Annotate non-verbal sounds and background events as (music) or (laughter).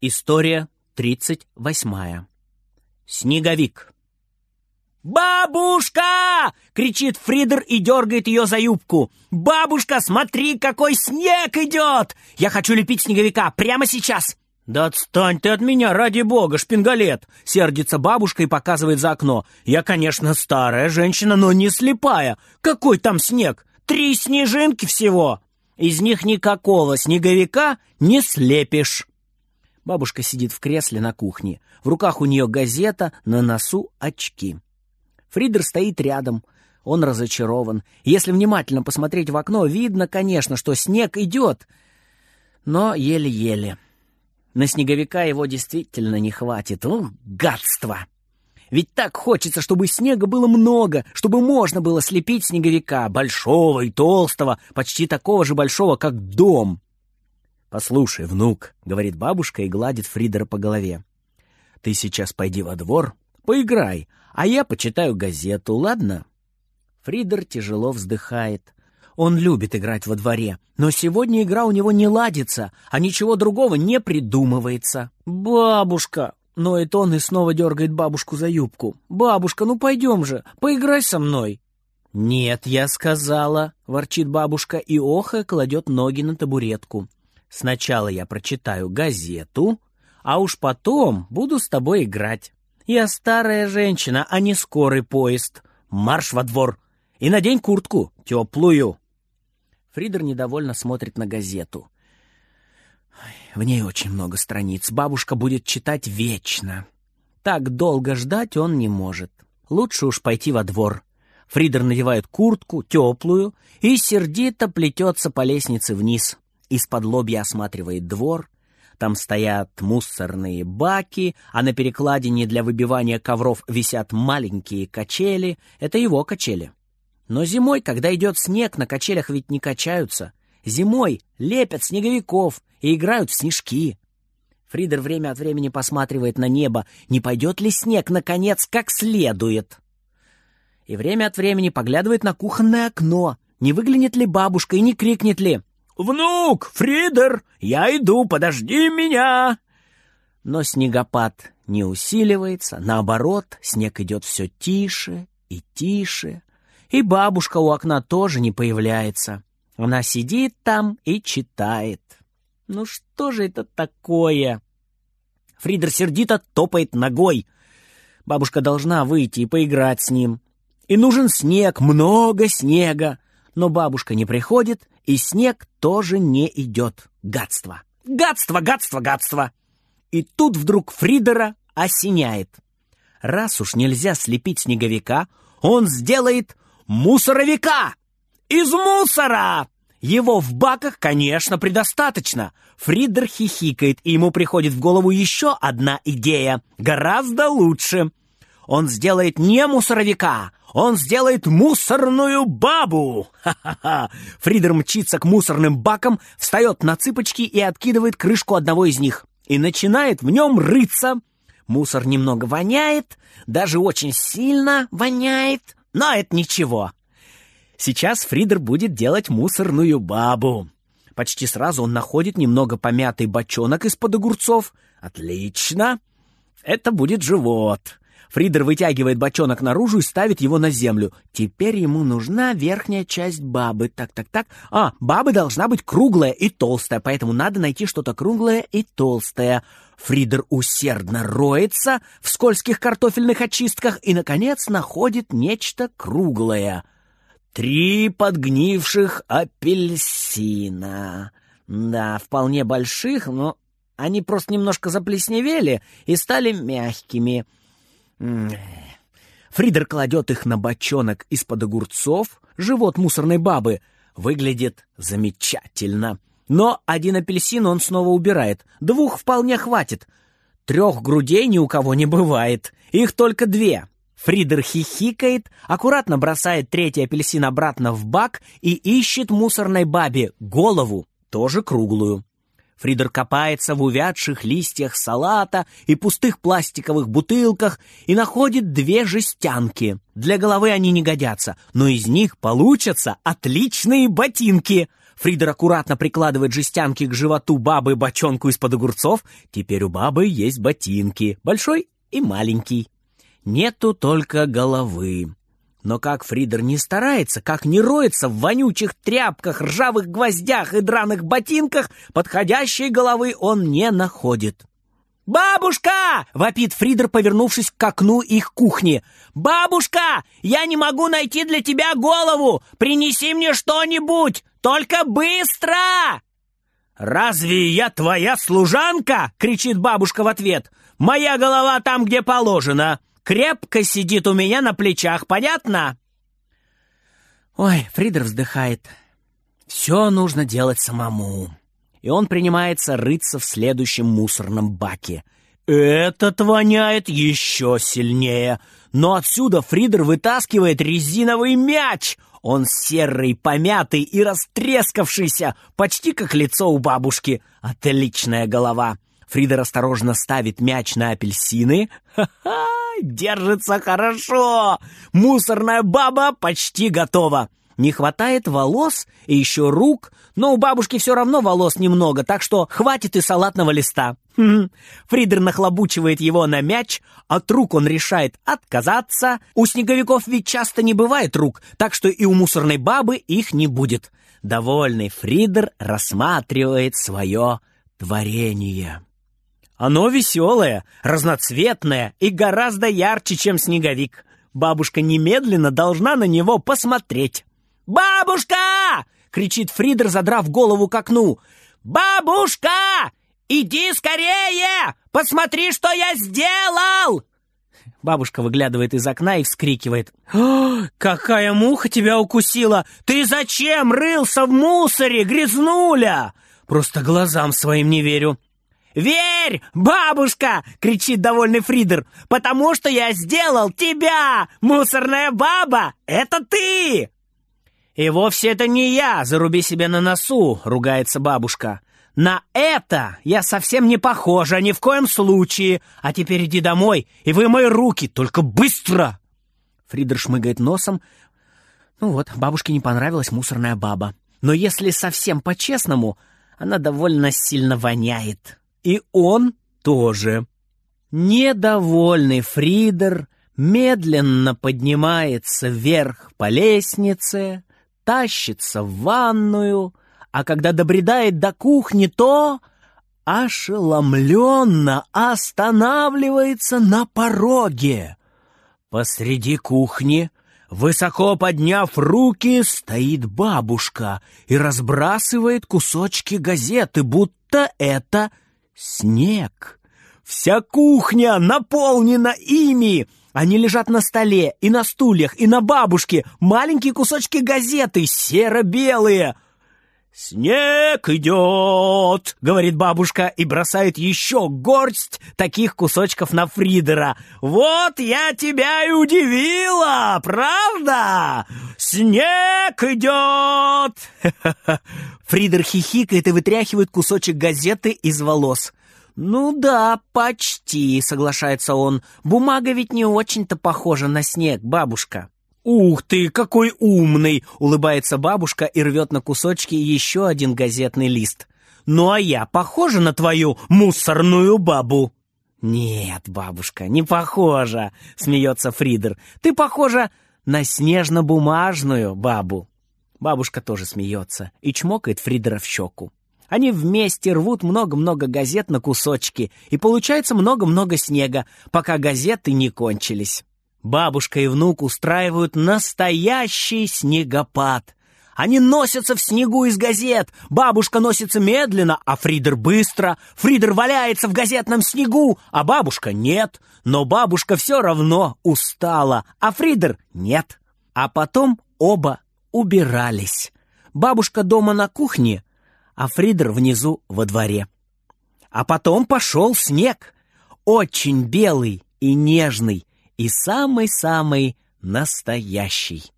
История тридцать восьмая. Снеговик. «Бабушка!» — кричит Фридер и дергает ее за юбку. «Бабушка, смотри, какой снег идет! Я хочу лепить снеговика прямо сейчас!» «Да отстань ты от меня, ради бога, шпингалет!» — сердится бабушка и показывает за окно. «Я, конечно, старая женщина, но не слепая. Какой там снег? Три снежинки всего! Из них никакого снеговика не слепишь!» Бабушка сидит в кресле на кухне. В руках у нее газета, на носу очки. Фридер стоит рядом. Он разочарован. Если внимательно посмотреть в окно, видно, конечно, что снег идет, но еле-еле. На снеговика его действительно не хватит. Ух, гадство! Ведь так хочется, чтобы снега было много, чтобы можно было слепить снеговика, большого и толстого, почти такого же большого, как дом. «Послушай, внук», — говорит бабушка и гладит Фридера по голове. «Ты сейчас пойди во двор, поиграй, а я почитаю газету, ладно?» Фридер тяжело вздыхает. Он любит играть во дворе, но сегодня игра у него не ладится, а ничего другого не придумывается. «Бабушка!» Ноет он и снова дергает бабушку за юбку. «Бабушка, ну пойдем же, поиграй со мной!» «Нет, я сказала», — ворчит бабушка и охая кладет ноги на табуретку. «Сначала я прочитаю газету, а уж потом буду с тобой играть. Я старая женщина, а не скорый поезд. Марш во двор и надень куртку теплую». Фридер недовольно смотрит на газету. В ней очень много страниц. Бабушка будет читать вечно. Так долго ждать он не может. Лучше уж пойти во двор. Фридер надевает куртку, теплую, и сердито плетется по лестнице вниз. Из-под лобья осматривает двор. Там стоят мусорные баки, а на перекладине для выбивания ковров висят маленькие качели. Это его качели. Но зимой, когда идет снег, на качелях ведь не качаются. Зимой лепят снеговиков и играют в снежки. Фридер время от времени посматривает на небо, не пойдет ли снег, наконец, как следует. И время от времени поглядывает на кухонное окно, не выглянет ли бабушка и не крикнет ли «Внук, Фридер, я иду, подожди меня!» Но снегопад не усиливается, наоборот, снег идет все тише и тише. И бабушка у окна тоже не появляется. Она сидит там и читает. Ну что же это такое? Фридер сердито топает ногой. Бабушка должна выйти и поиграть с ним. И нужен снег, много снега. Но бабушка не приходит, и снег тоже не идет. Гадство! Гадство, гадство, гадство! И тут вдруг Фридера осеняет. Раз уж нельзя слепить снеговика, он сделает мусоровика! Из мусора! Его в баках, конечно, предостаточно. Фридер хихикает, и ему приходит в голову еще одна идея, гораздо лучше. Он сделает не мусоровика, он сделает мусорную бабу! Ха-ха-ха! Фридер мчится к мусорным бакам, встает на цыпочки и откидывает крышку одного из них. И начинает в нем рыться. Мусор немного воняет, даже очень сильно воняет, но это ничего. Сейчас Фридер будет делать мусорную бабу. Почти сразу он находит немного помятый бочонок из-под огурцов. Отлично! Это будет живот. Фридер вытягивает бочонок наружу и ставит его на землю. Теперь ему нужна верхняя часть бабы. Так-так-так. А, баба должна быть круглая и толстая, поэтому надо найти что-то круглое и толстое. Фридер усердно роется в скользких картофельных очистках и, наконец, находит нечто круглое. Три подгнивших апельсина. Да, вполне больших, но они просто немножко заплесневели и стали мягкими. Фридер кладет их на бочонок из-под огурцов. Живот мусорной бабы выглядит замечательно. Но один апельсин он снова убирает. Двух вполне хватит. Трех грудей ни у кого не бывает. Их только две. Фридер хихикает, аккуратно бросает третий апельсин обратно в бак и ищет мусорной бабе голову, тоже круглую. Фридер копается в увядших листьях салата и пустых пластиковых бутылках и находит две жестянки. Для головы они не годятся, но из них получатся отличные ботинки. Фридер аккуратно прикладывает жестянки к животу бабы бочонку из-под огурцов. Теперь у бабы есть ботинки, большой и маленький. Нету только головы. Но как Фридер не старается, как не роется в вонючих тряпках, ржавых гвоздях и драных ботинках, подходящей головы он не находит. «Бабушка!» — вопит Фридер, повернувшись к окну их кухни. «Бабушка! Я не могу найти для тебя голову! Принеси мне что-нибудь! Только быстро!» «Разве я твоя служанка?» — кричит бабушка в ответ. «Моя голова там, где положено. Крепко сидит у меня на плечах, понятно?» Ой, Фридер вздыхает. «Все нужно делать самому» и он принимается рыться в следующем мусорном баке. Этот воняет еще сильнее. Но отсюда Фридер вытаскивает резиновый мяч. Он серый, помятый и растрескавшийся, почти как лицо у бабушки. Отличная голова. Фридер осторожно ставит мяч на апельсины. Ха-ха, держится хорошо. Мусорная баба почти готова. Не хватает волос и еще рук, но у бабушки все равно волос немного, так что хватит и салатного листа. Фридер нахлобучивает его на мяч, от рук он решает отказаться. У снеговиков ведь часто не бывает рук, так что и у мусорной бабы их не будет. Довольный Фридер рассматривает свое творение. Оно веселое, разноцветное и гораздо ярче, чем снеговик. Бабушка немедленно должна на него посмотреть. «Бабушка!» — кричит Фридер, задрав голову к окну. «Бабушка! Иди скорее! Посмотри, что я сделал!» Бабушка выглядывает из окна и вскрикивает. «Какая муха тебя укусила! Ты зачем рылся в мусоре, грязнуля?» «Просто глазам своим не верю». «Верь, бабушка!» — кричит довольный Фридер. «Потому что я сделал тебя! Мусорная баба! Это ты!» «И вовсе это не я, заруби себе на носу», — ругается бабушка. «На это я совсем не похожа, ни в коем случае. А теперь иди домой и вымой руки, только быстро!» Фридер шмыгает носом. Ну вот, бабушке не понравилась мусорная баба. Но если совсем по-честному, она довольно сильно воняет. И он тоже. Недовольный Фридер медленно поднимается вверх по лестнице, тащится в ванную, а когда добредает до кухни, то ошеломленно останавливается на пороге. Посреди кухни, высоко подняв руки, стоит бабушка и разбрасывает кусочки газеты, будто это снег. Вся кухня наполнена ими, они лежат на столе, и на стульях, и на бабушке. Маленькие кусочки газеты, серо-белые. «Снег идет!» — говорит бабушка и бросает еще горсть таких кусочков на Фридера. «Вот я тебя и удивила, правда? Снег идет!» (laughs) Фридер хихикает и вытряхивает кусочек газеты из волос. «Ну да, почти», — соглашается он. «Бумага ведь не очень-то похожа на снег, бабушка». «Ух ты, какой умный!» — улыбается бабушка и рвет на кусочки еще один газетный лист. «Ну а я похожа на твою мусорную бабу?» «Нет, бабушка, не похожа», — смеется Фридер. «Ты похожа на снежно-бумажную бабу». Бабушка тоже смеется и чмокает Фридера в щеку. Они вместе рвут много-много газет на кусочки, и получается много-много снега, пока газеты не кончились. Бабушка и внук устраивают настоящий снегопад. Они носятся в снегу из газет. Бабушка носится медленно, а Фридер быстро. Фридер валяется в газетном снегу, а бабушка нет. Но бабушка все равно устала, а Фридер нет. А потом оба убирались. Бабушка дома на кухне, а Фридер внизу во дворе. А потом пошел снег, очень белый и нежный, и самый-самый настоящий.